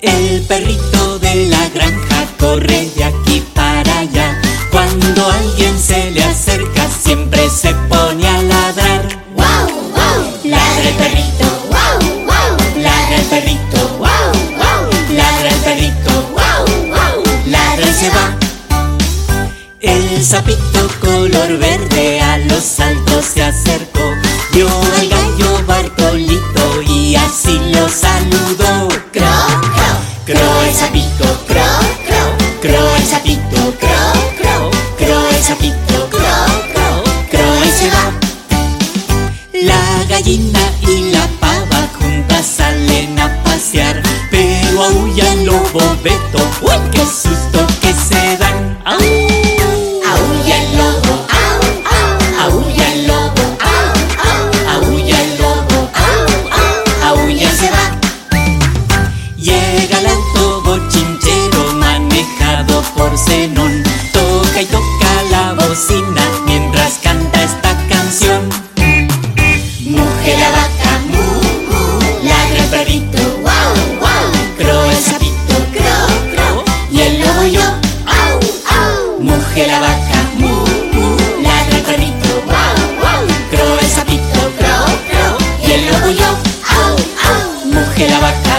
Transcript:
El perrito de la granja corre de aquí para allá. Cuando alguien se le acerca, siempre se pone a ladrar. ¡Wow, wow! Ladra el perrito, ¡Wow, wow! ladra el perrito, ¡Wow, wow! ladra el perrito, ¡Wow, wow! ladra y se va. El sapito color verde a los saltos se acercó. Vio sapito, ¡Cro, cro! cro el sapito, ¡Cro, cro! cro el sapito, ¡Cro, cro! cro y se va. La gallina y la pava juntas salen a pasear, pero aúlla el lobo Beto. ¡Uy. cocina mientras canta esta canción. Mujer la vaca, mu, mu, ladra el perrito, guau, guau, cro el sapito, cro, cro, y el lobo yo, au, au. Mujer la vaca, mu, mu, ladra el perrito, guau, guau, cro el sapito, cro, cro, y el lobo yo, au, au. Mujer la vaca.